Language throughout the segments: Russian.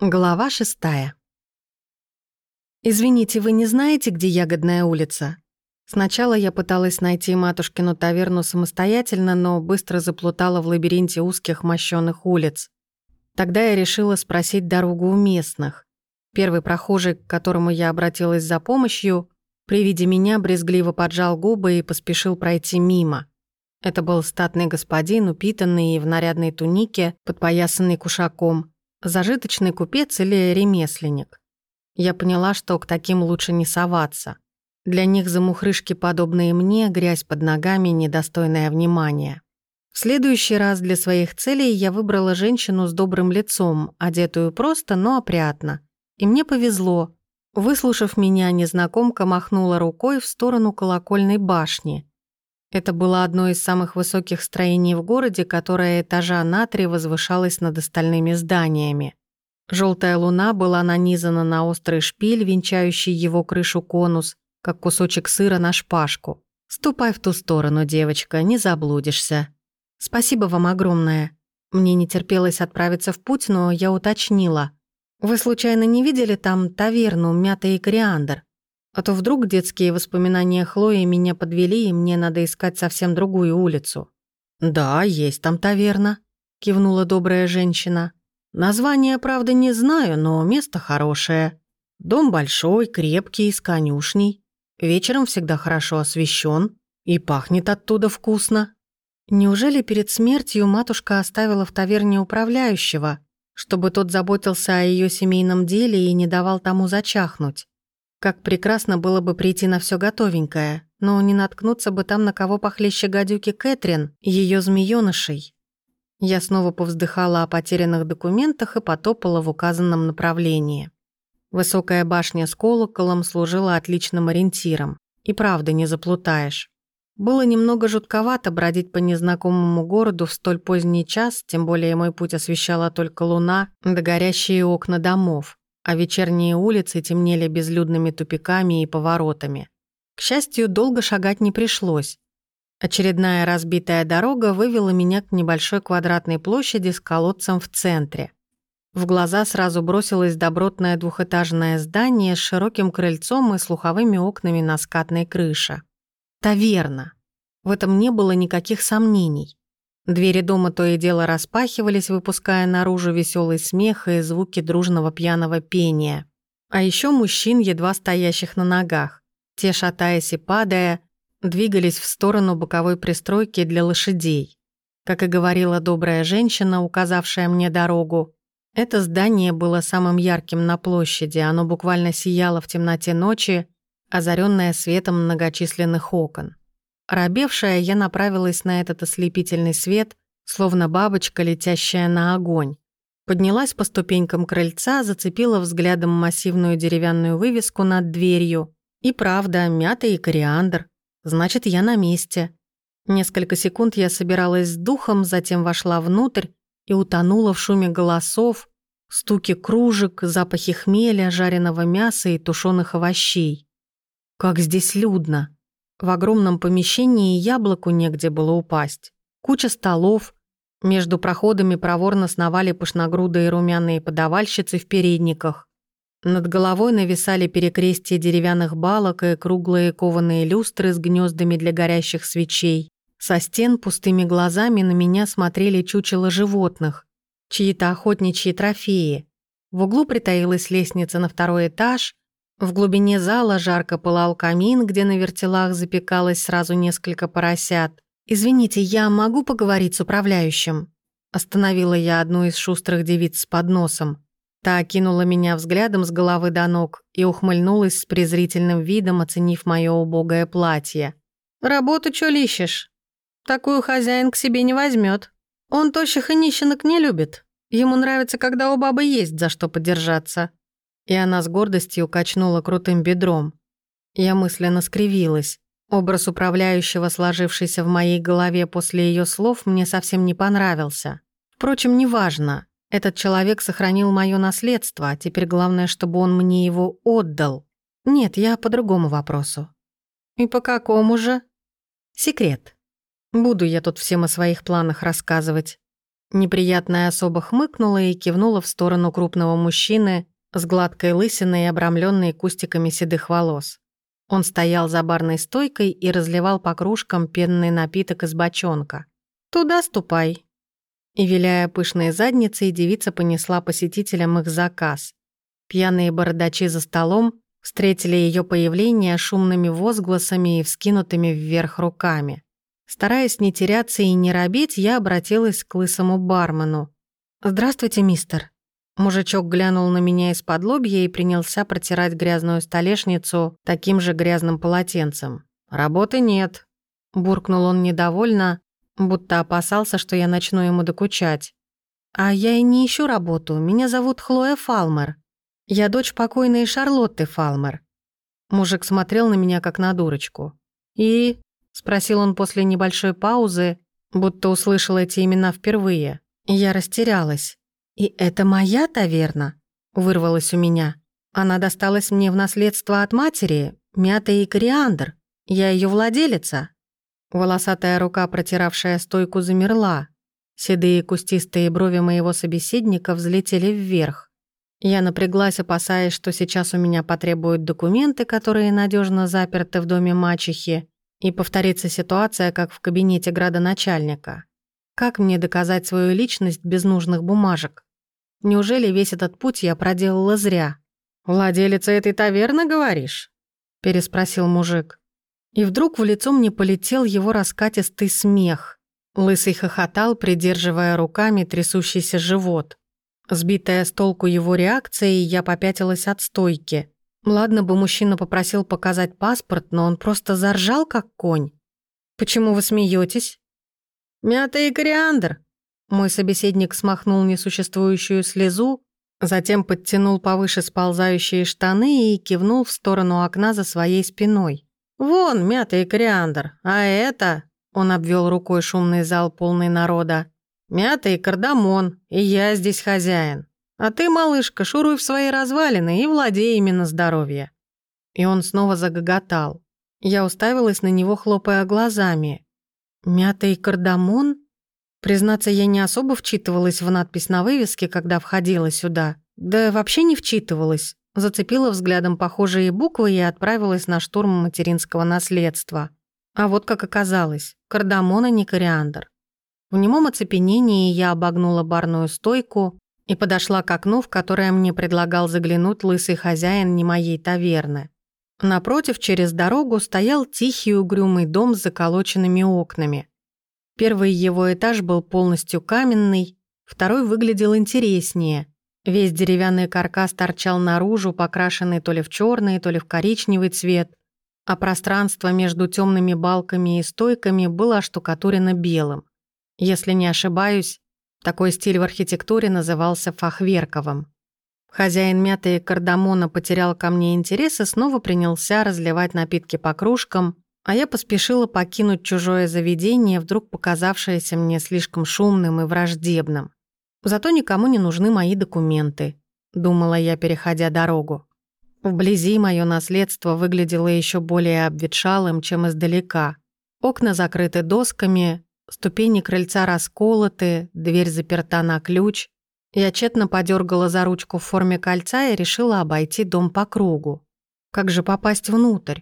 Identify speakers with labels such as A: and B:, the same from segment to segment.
A: Глава шестая. «Извините, вы не знаете, где Ягодная улица?» Сначала я пыталась найти матушкину таверну самостоятельно, но быстро заплутала в лабиринте узких мощёных улиц. Тогда я решила спросить дорогу у местных. Первый прохожий, к которому я обратилась за помощью, при виде меня брезгливо поджал губы и поспешил пройти мимо. Это был статный господин, упитанный и в нарядной тунике, подпоясанный кушаком – Зажиточный купец или ремесленник. Я поняла, что к таким лучше не соваться. Для них замухрышки, подобные мне, грязь под ногами, недостойное внимания. В следующий раз для своих целей я выбрала женщину с добрым лицом, одетую просто, но опрятно. И мне повезло. Выслушав меня, незнакомка махнула рукой в сторону колокольной башни. Это было одно из самых высоких строений в городе, которое этажа на три возвышалось над остальными зданиями. Желтая луна была нанизана на острый шпиль, венчающий его крышу конус, как кусочек сыра на шпажку. «Ступай в ту сторону, девочка, не заблудишься». «Спасибо вам огромное». Мне не терпелось отправиться в путь, но я уточнила. «Вы случайно не видели там таверну «Мята кориандр»?» А то вдруг детские воспоминания Хлои меня подвели, и мне надо искать совсем другую улицу. «Да, есть там таверна», — кивнула добрая женщина. «Название, правда, не знаю, но место хорошее. Дом большой, крепкий, с конюшней. Вечером всегда хорошо освещен и пахнет оттуда вкусно». Неужели перед смертью матушка оставила в таверне управляющего, чтобы тот заботился о ее семейном деле и не давал тому зачахнуть? Как прекрасно было бы прийти на все готовенькое, но не наткнуться бы там на кого похлеще гадюки Кэтрин, ее змеёнышей. Я снова повздыхала о потерянных документах и потопала в указанном направлении. Высокая башня с колоколом служила отличным ориентиром. И правда, не заплутаешь. Было немного жутковато бродить по незнакомому городу в столь поздний час, тем более мой путь освещала только луна да горящие окна домов а вечерние улицы темнели безлюдными тупиками и поворотами. К счастью, долго шагать не пришлось. Очередная разбитая дорога вывела меня к небольшой квадратной площади с колодцем в центре. В глаза сразу бросилось добротное двухэтажное здание с широким крыльцом и слуховыми окнами на скатной крыше. Таверна. В этом не было никаких сомнений. Двери дома то и дело распахивались, выпуская наружу веселый смех и звуки дружного пьяного пения. А еще мужчин, едва стоящих на ногах. Те, шатаясь и падая, двигались в сторону боковой пристройки для лошадей. Как и говорила добрая женщина, указавшая мне дорогу, это здание было самым ярким на площади, оно буквально сияло в темноте ночи, озаренное светом многочисленных окон. Оробевшая, я направилась на этот ослепительный свет, словно бабочка, летящая на огонь. Поднялась по ступенькам крыльца, зацепила взглядом массивную деревянную вывеску над дверью. И правда, мята и кориандр. Значит, я на месте. Несколько секунд я собиралась с духом, затем вошла внутрь и утонула в шуме голосов, стуке кружек, запахе хмеля, жареного мяса и тушеных овощей. Как здесь людно. В огромном помещении яблоку негде было упасть. Куча столов. Между проходами проворно сновали пышногрудые румяные подавальщицы в передниках. Над головой нависали перекрестия деревянных балок и круглые кованые люстры с гнездами для горящих свечей. Со стен пустыми глазами на меня смотрели чучела животных, чьи-то охотничьи трофеи. В углу притаилась лестница на второй этаж, в глубине зала жарко пылал камин, где на вертелах запекалось сразу несколько поросят. «Извините, я могу поговорить с управляющим?» Остановила я одну из шустрых девиц с подносом. Та окинула меня взглядом с головы до ног и ухмыльнулась с презрительным видом, оценив мое убогое платье. «Работу чё лищешь? Такую хозяин к себе не возьмет. Он тощих и нищенок не любит. Ему нравится, когда у бабы есть за что подержаться. И она с гордостью качнула крутым бедром. Я мысленно скривилась. Образ управляющего, сложившийся в моей голове после ее слов, мне совсем не понравился. Впрочем, неважно. Этот человек сохранил мое наследство, а теперь главное, чтобы он мне его отдал. Нет, я по другому вопросу. И по какому же? Секрет. Буду я тут всем о своих планах рассказывать. Неприятная особа хмыкнула и кивнула в сторону крупного мужчины с гладкой лысиной и обрамленной кустиками седых волос. Он стоял за барной стойкой и разливал по кружкам пенный напиток из бочонка. «Туда ступай». И, виляя пышные задницы, девица понесла посетителям их заказ. Пьяные бородачи за столом встретили ее появление шумными возгласами и вскинутыми вверх руками. Стараясь не теряться и не робеть, я обратилась к лысому бармену. «Здравствуйте, мистер». Мужичок глянул на меня из-под лобья и принялся протирать грязную столешницу таким же грязным полотенцем. «Работы нет», — буркнул он недовольно, будто опасался, что я начну ему докучать. «А я и не ищу работу. Меня зовут Хлоя Фалмер. Я дочь покойной Шарлотты Фалмер». Мужик смотрел на меня как на дурочку. «И Спросил он после небольшой паузы, будто услышал эти имена впервые. Я растерялась. «И это моя таверна?» Вырвалась у меня. Она досталась мне в наследство от матери, мята и кориандр. Я ее владелица. Волосатая рука, протиравшая стойку, замерла. Седые кустистые брови моего собеседника взлетели вверх. Я напряглась, опасаясь, что сейчас у меня потребуют документы, которые надежно заперты в доме мачехи, и повторится ситуация, как в кабинете градоначальника. Как мне доказать свою личность без нужных бумажек? Неужели весь этот путь я проделала зря? «Владелица этой таверны, говоришь?» – переспросил мужик. И вдруг в лицо мне полетел его раскатистый смех. Лысый хохотал, придерживая руками трясущийся живот. Сбитая с толку его реакцией, я попятилась от стойки. Ладно бы мужчина попросил показать паспорт, но он просто заржал, как конь. «Почему вы смеетесь? «Мята и кориандр!» Мой собеседник смахнул несуществующую слезу, затем подтянул повыше сползающие штаны и кивнул в сторону окна за своей спиной. «Вон, мята и кориандр, а это...» Он обвел рукой шумный зал, полный народа. «Мята и кардамон, и я здесь хозяин. А ты, малышка, шуруй в свои развалины и владей именно здоровье». И он снова загоготал. Я уставилась на него, хлопая глазами. «Мята и кардамон?» Признаться, я не особо вчитывалась в надпись на вывеске, когда входила сюда. Да вообще не вчитывалась. Зацепила взглядом похожие буквы и отправилась на штурм материнского наследства. А вот как оказалось, кардамон, а не кориандр. В немом оцепенении я обогнула барную стойку, и подошла к окну, в которое мне предлагал заглянуть лысый хозяин не моей таверны. Напротив, через дорогу, стоял тихий угрюмый дом с заколоченными окнами. Первый его этаж был полностью каменный, второй выглядел интереснее. Весь деревянный каркас торчал наружу, покрашенный то ли в черный, то ли в коричневый цвет, а пространство между темными балками и стойками было оштукатурено белым. Если не ошибаюсь, такой стиль в архитектуре назывался фахверковым. Хозяин мяты и кардамона потерял ко мне интерес и снова принялся разливать напитки по кружкам, а я поспешила покинуть чужое заведение, вдруг показавшееся мне слишком шумным и враждебным. Зато никому не нужны мои документы, думала я, переходя дорогу. Вблизи мое наследство выглядело еще более обветшалым, чем издалека. Окна закрыты досками, Ступени крыльца расколоты, дверь заперта на ключ. Я тщетно подергала за ручку в форме кольца и решила обойти дом по кругу. Как же попасть внутрь?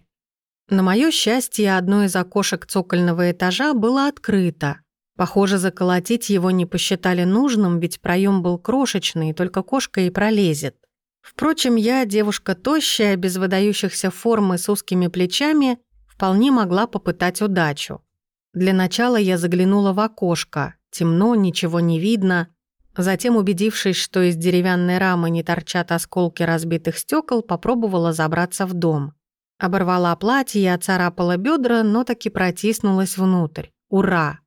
A: На моё счастье, одно из окошек цокольного этажа было открыто. Похоже, заколотить его не посчитали нужным, ведь проем был крошечный, только кошка и пролезет. Впрочем, я, девушка тощая, без выдающихся форм и с узкими плечами, вполне могла попытать удачу. Для начала я заглянула в окошко. Темно, ничего не видно. Затем, убедившись, что из деревянной рамы не торчат осколки разбитых стекол, попробовала забраться в дом. Оборвала платье и оцарапала бедра, но таки протиснулась внутрь. Ура!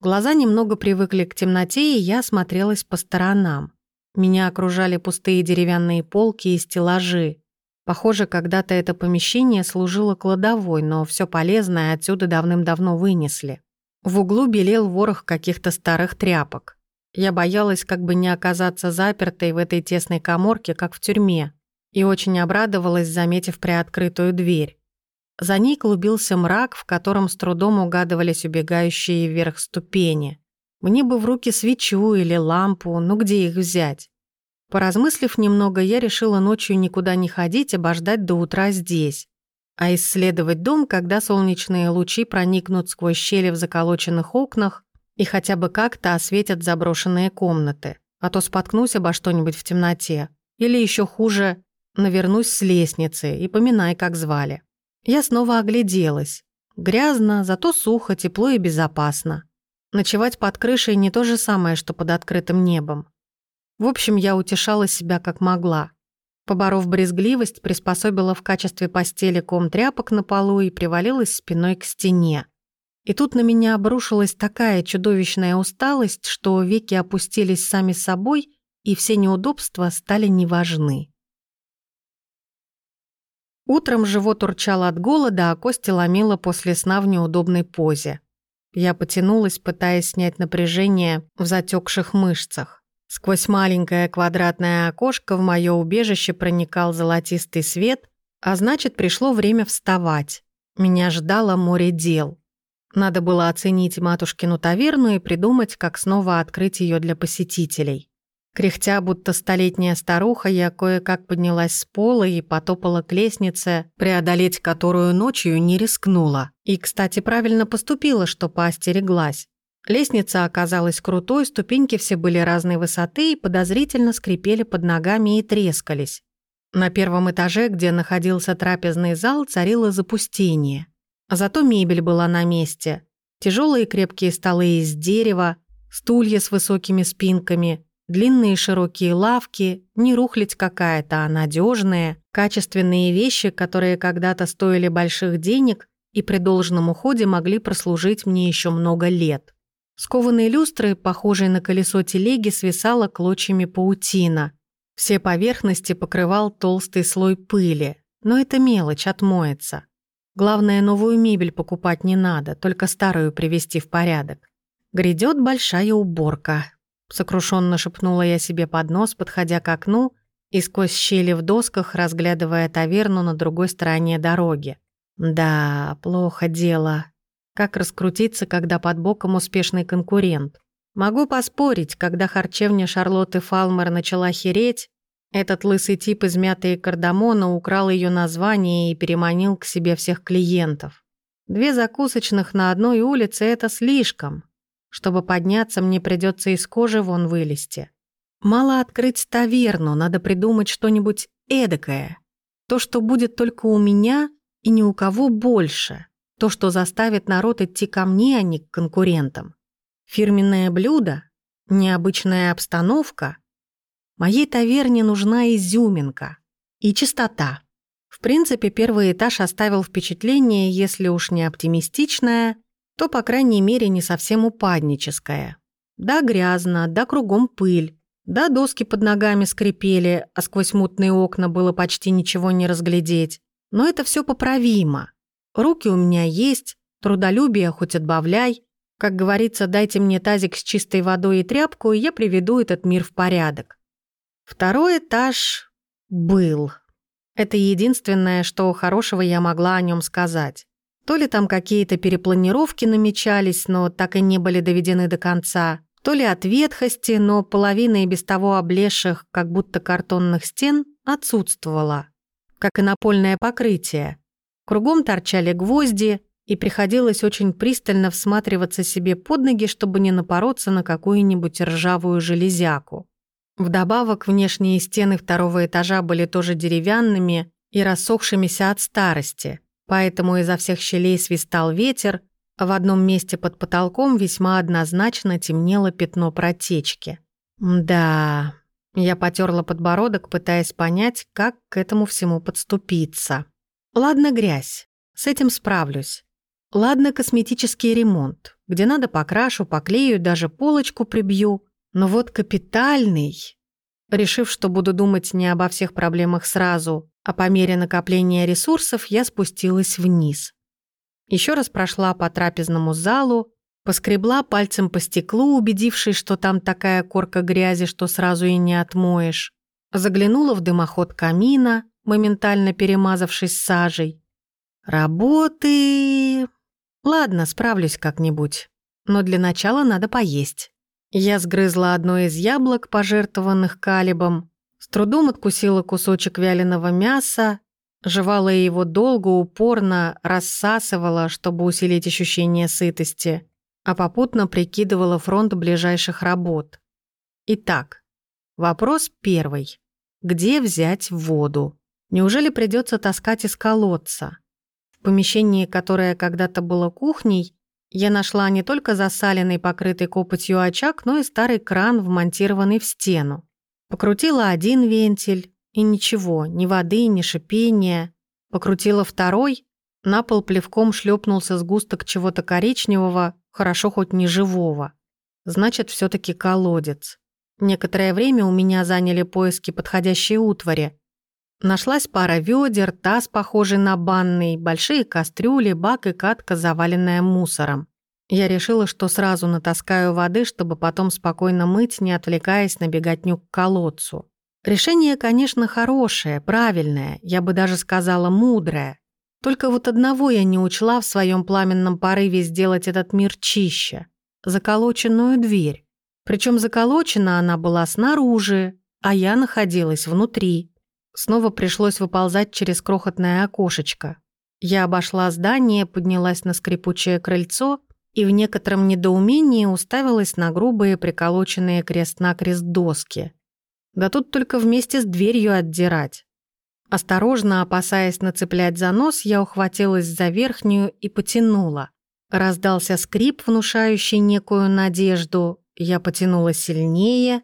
A: Глаза немного привыкли к темноте, и я смотрелась по сторонам. Меня окружали пустые деревянные полки и стеллажи. Похоже, когда-то это помещение служило кладовой, но все полезное отсюда давным-давно вынесли. В углу белел ворох каких-то старых тряпок. Я боялась как бы не оказаться запертой в этой тесной коморке, как в тюрьме, и очень обрадовалась, заметив приоткрытую дверь. За ней клубился мрак, в котором с трудом угадывались убегающие вверх ступени. Мне бы в руки свечу или лампу, ну где их взять? Поразмыслив немного, я решила ночью никуда не ходить, обождать до утра здесь, а исследовать дом, когда солнечные лучи проникнут сквозь щели в заколоченных окнах и хотя бы как-то осветят заброшенные комнаты, а то споткнусь обо что-нибудь в темноте. Или еще хуже, навернусь с лестницы и поминай, как звали. Я снова огляделась. Грязно, зато сухо, тепло и безопасно. Ночевать под крышей не то же самое, что под открытым небом. В общем, я утешала себя как могла. Поборов брезгливость, приспособила в качестве постели ком тряпок на полу и привалилась спиной к стене. И тут на меня обрушилась такая чудовищная усталость, что веки опустились сами собой, и все неудобства стали неважны. Утром живот урчал от голода, а кости ломило после сна в неудобной позе. Я потянулась, пытаясь снять напряжение в затекших мышцах. Сквозь маленькое квадратное окошко в мое убежище проникал золотистый свет, а значит, пришло время вставать. Меня ждало море дел. Надо было оценить матушкину таверну и придумать, как снова открыть ее для посетителей. Кряхтя, будто столетняя старуха, я кое-как поднялась с пола и потопала к лестнице, преодолеть которую ночью не рискнула. И, кстати, правильно поступила, что поостереглась. Лестница оказалась крутой, ступеньки все были разной высоты и подозрительно скрипели под ногами и трескались. На первом этаже, где находился трапезный зал, царило запустение. Зато мебель была на месте. Тяжелые крепкие столы из дерева, стулья с высокими спинками, длинные широкие лавки, не рухлить какая-то, а надежные, качественные вещи, которые когда-то стоили больших денег и при должном уходе могли прослужить мне еще много лет. Скованные люстры, похожие на колесо телеги, свисала клочьями паутина. Все поверхности покрывал толстый слой пыли. Но это мелочь, отмоется. Главное, новую мебель покупать не надо, только старую привести в порядок. Грядет большая уборка. Сокрушенно шепнула я себе под нос, подходя к окну и сквозь щели в досках, разглядывая таверну на другой стороне дороги. Да, плохо дело. Как раскрутиться, когда под боком успешный конкурент? Могу поспорить, когда харчевня Шарлотты Фалмер начала хереть, этот лысый тип из мяты кардамона украл ее название и переманил к себе всех клиентов. Две закусочных на одной улице — это слишком. Чтобы подняться, мне придется из кожи вон вылезти. Мало открыть таверну, надо придумать что-нибудь эдакое. То, что будет только у меня и ни у кого больше. То, что заставит народ идти ко мне, а не к конкурентам. Фирменное блюдо, необычная обстановка. Моей таверне нужна изюминка и чистота. В принципе, первый этаж оставил впечатление, если уж не оптимистичное, то, по крайней мере, не совсем упадническое. Да, грязно, да, кругом пыль, да, доски под ногами скрипели, а сквозь мутные окна было почти ничего не разглядеть. Но это все поправимо. Руки у меня есть, трудолюбие хоть отбавляй. Как говорится, дайте мне тазик с чистой водой и тряпку, и я приведу этот мир в порядок. Второй этаж был. Это единственное, что хорошего я могла о нем сказать. То ли там какие-то перепланировки намечались, но так и не были доведены до конца, то ли от ветхости, но половина и без того облезших, как будто картонных стен, отсутствовала, как и напольное покрытие. Кругом торчали гвозди, и приходилось очень пристально всматриваться себе под ноги, чтобы не напороться на какую-нибудь ржавую железяку. Вдобавок, внешние стены второго этажа были тоже деревянными и рассохшимися от старости, поэтому изо всех щелей свистал ветер, а в одном месте под потолком весьма однозначно темнело пятно протечки. Да, я потерла подбородок, пытаясь понять, как к этому всему подступиться. Ладно, грязь. С этим справлюсь. Ладно, косметический ремонт. Где надо, покрашу, поклею, даже полочку прибью. Но вот капитальный... Решив, что буду думать не обо всех проблемах сразу, а по мере накопления ресурсов, я спустилась вниз. Еще раз прошла по трапезному залу, поскребла пальцем по стеклу, убедившись, что там такая корка грязи, что сразу и не отмоешь. Заглянула в дымоход камина, моментально перемазавшись сажей. «Работы...» «Ладно, справлюсь как-нибудь. но для начала надо поесть. Я сгрызла одно из яблок, пожертвованных калибом, с трудом откусила кусочек вяленого мяса, жевала его долго, упорно, рассасывала, чтобы усилить ощущение сытости, а попутно прикидывала фронт ближайших работ. Итак, вопрос первый. Где взять воду? Неужели придется таскать из колодца? В помещении, которое когда-то было кухней, я нашла не только засаленный, покрытый копотью очаг, но и старый кран, вмонтированный в стену. Покрутила один вентиль, и ничего, ни воды, ни шипения. Покрутила второй, на пол плевком шлепнулся сгусток чего-то коричневого, хорошо хоть не живого. Значит, все таки колодец. Некоторое время у меня заняли поиски подходящей утвари. Нашлась пара ведер, таз, похожий на банный, большие кастрюли, бак и катка, заваленная мусором. Я решила, что сразу натаскаю воды, чтобы потом спокойно мыть, не отвлекаясь на беготню к колодцу. Решение, конечно, хорошее, правильное, я бы даже сказала мудрое. Только вот одного я не учла в своем пламенном порыве сделать этот мир чище. Заколоченную дверь. Причем заколочена она была снаружи, а я находилась внутри. Снова пришлось выползать через крохотное окошечко. Я обошла здание, поднялась на скрипучее крыльцо и в некотором недоумении уставилась на грубые приколоченные крест-накрест доски. Да тут только вместе с дверью отдирать. Осторожно, опасаясь нацеплять за нос, я ухватилась за верхнюю и потянула. Раздался скрип, внушающий некую надежду. Я потянула сильнее,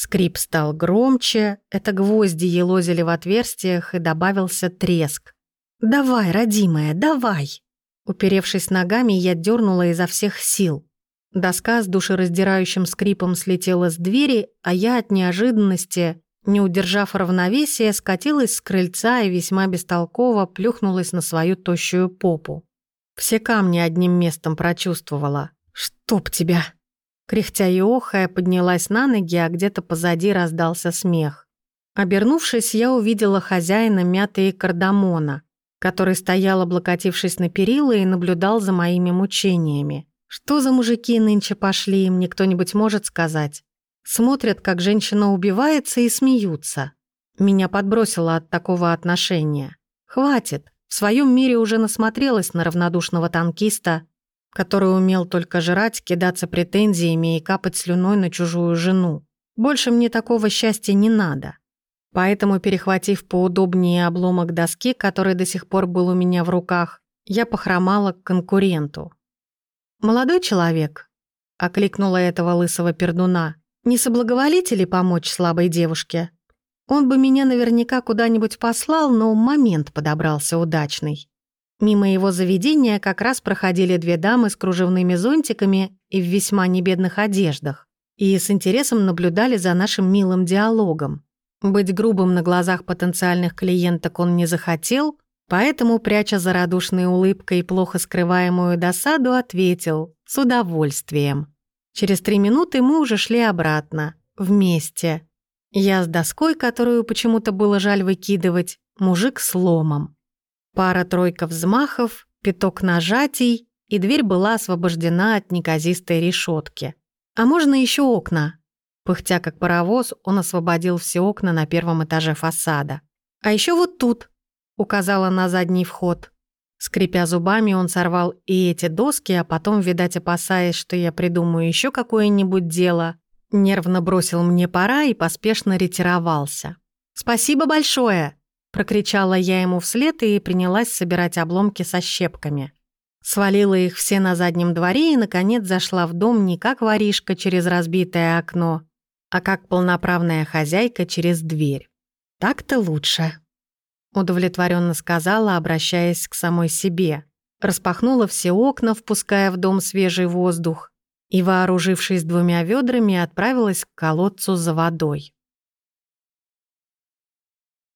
A: Скрип стал громче, это гвозди елозили в отверстиях и добавился треск. «Давай, родимая, давай!» Уперевшись ногами, я дернула изо всех сил. Доска с душераздирающим скрипом слетела с двери, а я от неожиданности, не удержав равновесия, скатилась с крыльца и весьма бестолково плюхнулась на свою тощую попу. Все камни одним местом прочувствовала. «Чтоб тебя!» Кряхтя и охая, поднялась на ноги, а где-то позади раздался смех. Обернувшись, я увидела хозяина мяты кардамона, который стоял, облокотившись на перила, и наблюдал за моими мучениями. Что за мужики нынче пошли, им никто нибудь может сказать. Смотрят, как женщина убивается, и смеются. Меня подбросило от такого отношения. Хватит. В своем мире уже насмотрелась на равнодушного танкиста, который умел только жрать, кидаться претензиями и капать слюной на чужую жену. Больше мне такого счастья не надо. Поэтому, перехватив поудобнее обломок доски, который до сих пор был у меня в руках, я похромала к конкуренту. «Молодой человек», — окликнула этого лысого пердуна, «не соблаговолите ли помочь слабой девушке? Он бы меня наверняка куда-нибудь послал, но момент подобрался удачный». Мимо его заведения как раз проходили две дамы с кружевными зонтиками и в весьма небедных одеждах, и с интересом наблюдали за нашим милым диалогом. Быть грубым на глазах потенциальных клиенток он не захотел, поэтому, пряча за радушной улыбкой плохо скрываемую досаду, ответил «с удовольствием». Через три минуты мы уже шли обратно, вместе. Я с доской, которую почему-то было жаль выкидывать, мужик с ломом. Пара-тройка взмахов, пяток нажатий, и дверь была освобождена от неказистой решетки. «А можно еще окна?» Пыхтя как паровоз, он освободил все окна на первом этаже фасада. «А еще вот тут», — указала на задний вход. Скрипя зубами, он сорвал и эти доски, а потом, видать, опасаясь, что я придумаю еще какое-нибудь дело, нервно бросил мне пора и поспешно ретировался. «Спасибо большое!» Прокричала я ему вслед и принялась собирать обломки со щепками. Свалила их все на заднем дворе и, наконец, зашла в дом не как воришка через разбитое окно, а как полноправная хозяйка через дверь. «Так-то лучше», — удовлетворенно сказала, обращаясь к самой себе. Распахнула все окна, впуская в дом свежий воздух, и, вооружившись двумя ведрами, отправилась к колодцу за водой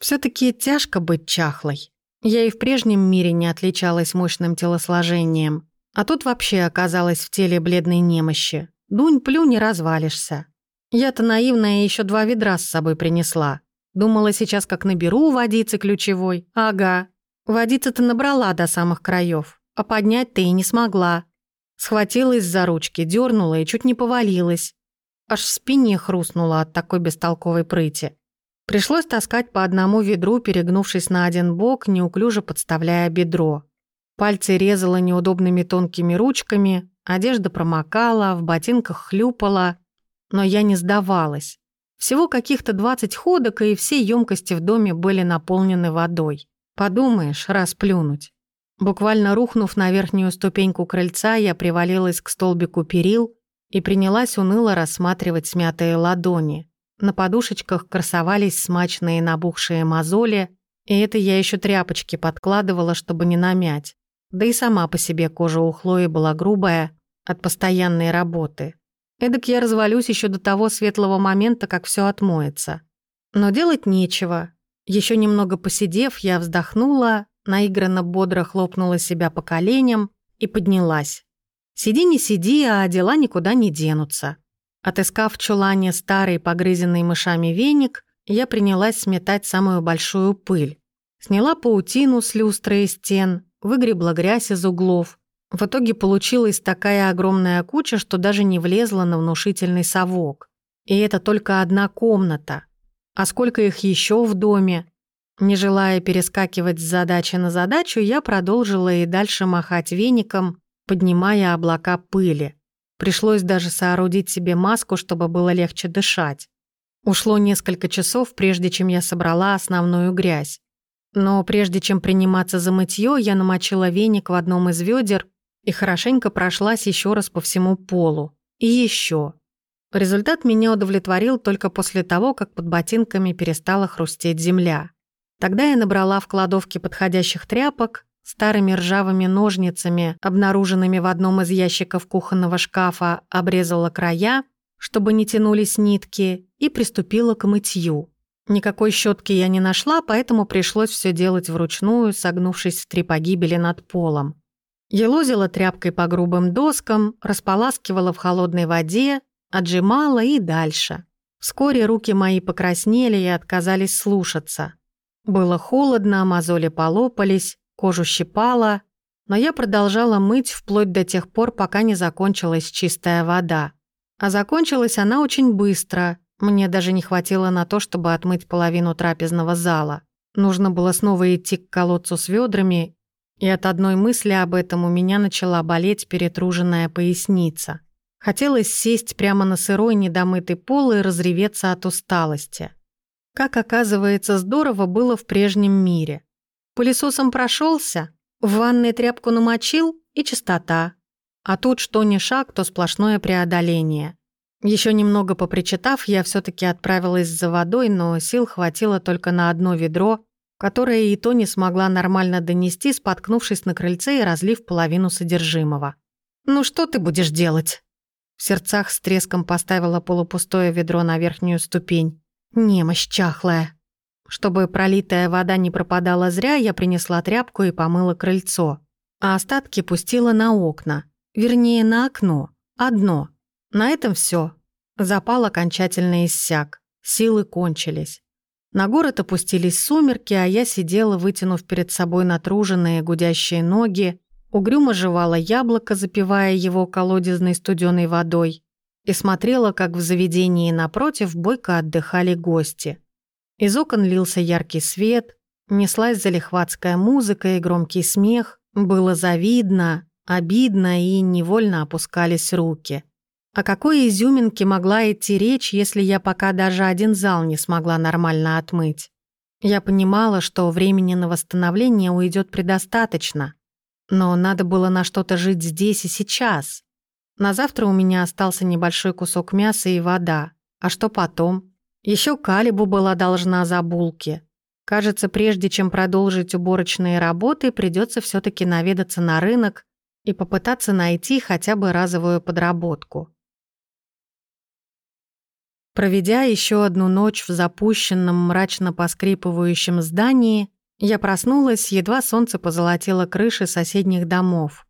A: все таки тяжко быть чахлой. Я и в прежнем мире не отличалась мощным телосложением, а тут вообще оказалась в теле бледной немощи. Дунь-плю не развалишься. Я-то наивная еще два ведра с собой принесла. Думала сейчас, как наберу водицы ключевой. Ага. Водицы-то набрала до самых краев, а поднять-то и не смогла. Схватилась за ручки, дернула и чуть не повалилась. Аж в спине хрустнула от такой бестолковой прыти. Пришлось таскать по одному ведру, перегнувшись на один бок, неуклюже подставляя бедро. Пальцы резала неудобными тонкими ручками, одежда промокала, в ботинках хлюпала. Но я не сдавалась. Всего каких-то 20 ходок, и все емкости в доме были наполнены водой. Подумаешь, раз плюнуть. Буквально рухнув на верхнюю ступеньку крыльца, я привалилась к столбику перил и принялась уныло рассматривать смятые ладони. На подушечках красовались смачные набухшие мозоли, и это я еще тряпочки подкладывала, чтобы не намять. Да и сама по себе кожа у Хлои была грубая от постоянной работы. Эдак я развалюсь еще до того светлого момента, как все отмоется. Но делать нечего. Еще немного посидев, я вздохнула, наигранно бодро хлопнула себя по коленям и поднялась. Сиди не сиди, а дела никуда не денутся. Отыскав в чулане старый погрызенный мышами веник, я принялась сметать самую большую пыль. Сняла паутину с люстры и стен, выгребла грязь из углов. В итоге получилась такая огромная куча, что даже не влезла на внушительный совок. И это только одна комната. А сколько их еще в доме? Не желая перескакивать с задачи на задачу, я продолжила и дальше махать веником, поднимая облака пыли. Пришлось даже соорудить себе маску, чтобы было легче дышать. Ушло несколько часов, прежде чем я собрала основную грязь. Но прежде чем приниматься за мытье, я намочила веник в одном из ведер и хорошенько прошлась еще раз по всему полу. И еще. Результат меня удовлетворил только после того, как под ботинками перестала хрустеть земля. Тогда я набрала в кладовке подходящих тряпок, старыми ржавыми ножницами, обнаруженными в одном из ящиков кухонного шкафа, обрезала края, чтобы не тянулись нитки, и приступила к мытью. Никакой щетки я не нашла, поэтому пришлось все делать вручную, согнувшись в три погибели над полом. Елозила тряпкой по грубым доскам, располаскивала в холодной воде, отжимала и дальше. Вскоре руки мои покраснели и отказались слушаться. Было холодно, мозоли полопались, кожу щипала, но я продолжала мыть вплоть до тех пор, пока не закончилась чистая вода. А закончилась она очень быстро, мне даже не хватило на то, чтобы отмыть половину трапезного зала. Нужно было снова идти к колодцу с ведрами, и от одной мысли об этом у меня начала болеть перетруженная поясница. Хотелось сесть прямо на сырой недомытый пол и разреветься от усталости. Как оказывается, здорово было в прежнем мире. Пылесосом прошелся, в ванной тряпку намочил и чистота. А тут что ни шаг, то сплошное преодоление. Еще немного попричитав, я все таки отправилась за водой, но сил хватило только на одно ведро, которое и то не смогла нормально донести, споткнувшись на крыльце и разлив половину содержимого. «Ну что ты будешь делать?» В сердцах с треском поставила полупустое ведро на верхнюю ступень. Немощь чахлая. Чтобы пролитая вода не пропадала зря, я принесла тряпку и помыла крыльцо. А остатки пустила на окна. Вернее, на окно. Одно. На этом все. Запал окончательно иссяк. Силы кончились. На город опустились сумерки, а я сидела, вытянув перед собой натруженные гудящие ноги, угрюмо жевала яблоко, запивая его колодезной студеной водой, и смотрела, как в заведении напротив бойко отдыхали гости. Из окон лился яркий свет, неслась залихватская музыка и громкий смех, было завидно, обидно и невольно опускались руки. О какой изюминке могла идти речь, если я пока даже один зал не смогла нормально отмыть? Я понимала, что времени на восстановление уйдет предостаточно. Но надо было на что-то жить здесь и сейчас. На завтра у меня остался небольшой кусок мяса и вода. А что потом? Еще Калибу была должна за булки. Кажется, прежде чем продолжить уборочные работы, придется все таки наведаться на рынок и попытаться найти хотя бы разовую подработку. Проведя еще одну ночь в запущенном, мрачно поскрипывающем здании, я проснулась, едва солнце позолотило крыши соседних домов.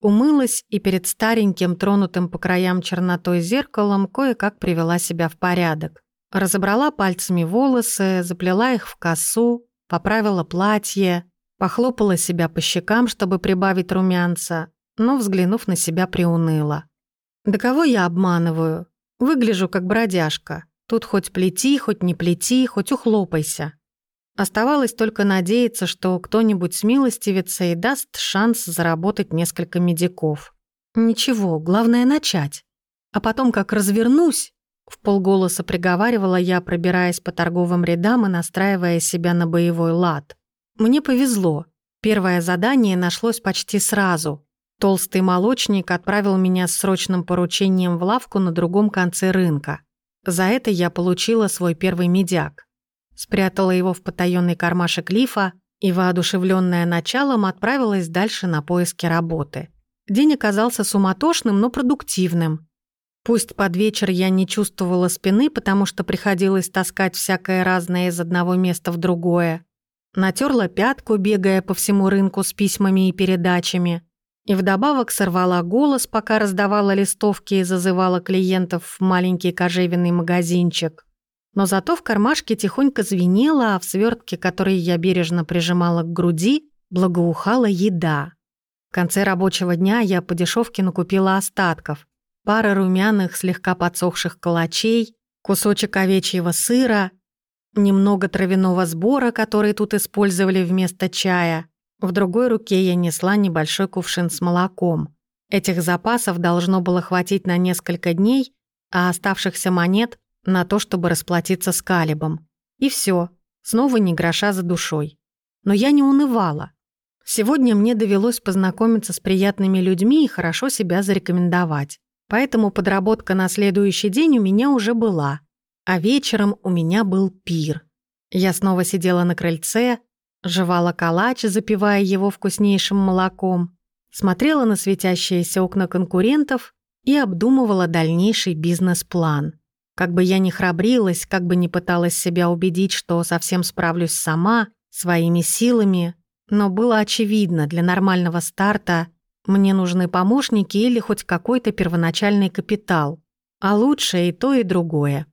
A: Умылась и перед стареньким, тронутым по краям чернотой зеркалом кое-как привела себя в порядок. Разобрала пальцами волосы, заплела их в косу, поправила платье, похлопала себя по щекам, чтобы прибавить румянца, но, взглянув на себя, приуныла. «Да кого я обманываю? Выгляжу как бродяжка. Тут хоть плети, хоть не плети, хоть ухлопайся». Оставалось только надеяться, что кто-нибудь смилостивится и даст шанс заработать несколько медиков. Ничего, главное начать. А потом, как развернусь, в полголоса приговаривала я, пробираясь по торговым рядам и настраивая себя на боевой лад. Мне повезло. Первое задание нашлось почти сразу. Толстый молочник отправил меня с срочным поручением в лавку на другом конце рынка. За это я получила свой первый медяк. Спрятала его в потаённый кармашек лифа и, воодушевленная началом, отправилась дальше на поиски работы. День оказался суматошным, но продуктивным. Пусть под вечер я не чувствовала спины, потому что приходилось таскать всякое разное из одного места в другое. Натерла пятку, бегая по всему рынку с письмами и передачами. И вдобавок сорвала голос, пока раздавала листовки и зазывала клиентов в маленький кожевенный магазинчик. Но зато в кармашке тихонько звенело, а в свертке, который я бережно прижимала к груди, благоухала еда. В конце рабочего дня я по дешевке накупила остатков. Пара румяных, слегка подсохших калачей, кусочек овечьего сыра, немного травяного сбора, который тут использовали вместо чая. В другой руке я несла небольшой кувшин с молоком. Этих запасов должно было хватить на несколько дней, а оставшихся монет на то, чтобы расплатиться с Калибом. И все, снова ни гроша за душой. Но я не унывала. Сегодня мне довелось познакомиться с приятными людьми и хорошо себя зарекомендовать. Поэтому подработка на следующий день у меня уже была. А вечером у меня был пир. Я снова сидела на крыльце, жевала калач, запивая его вкуснейшим молоком, смотрела на светящиеся окна конкурентов и обдумывала дальнейший бизнес-план. Как бы я ни храбрилась, как бы ни пыталась себя убедить, что совсем справлюсь сама, своими силами, но было очевидно, для нормального старта мне нужны помощники или хоть какой-то первоначальный капитал, а лучше и то, и другое.